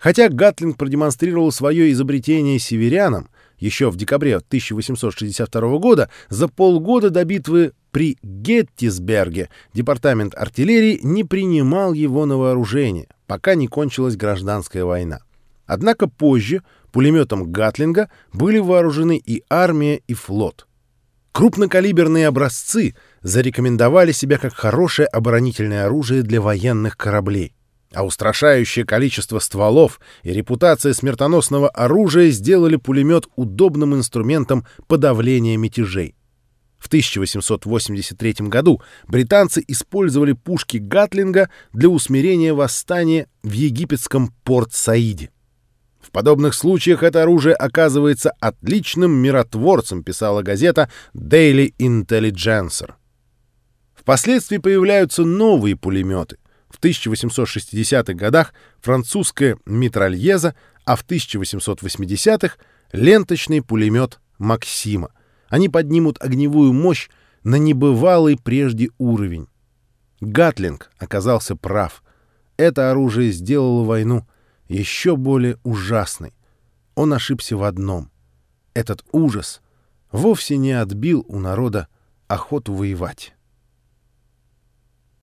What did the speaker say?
Хотя Гатлинг продемонстрировал свое изобретение северянам еще в декабре 1862 года, за полгода до битвы при Геттисберге департамент артиллерии не принимал его на вооружение, пока не кончилась гражданская война. Однако позже пулеметом Гатлинга были вооружены и армия, и флот. Крупнокалиберные образцы зарекомендовали себя как хорошее оборонительное оружие для военных кораблей а устрашающее количество стволов и репутация смертоносного оружия сделали пулемет удобным инструментом подавления мятежей. В 1883 году британцы использовали пушки Гатлинга для усмирения восстания в египетском Порт-Саиде. В подобных случаях это оружие оказывается отличным миротворцем, писала газета Daily Intelligencer. Впоследствии появляются новые пулеметы — в 1860-х годах французская «Митральеза», а в 1880-х — ленточный пулемет «Максима». Они поднимут огневую мощь на небывалый прежде уровень. Гатлинг оказался прав. Это оружие сделало войну еще более ужасной. Он ошибся в одном. Этот ужас вовсе не отбил у народа охоту воевать.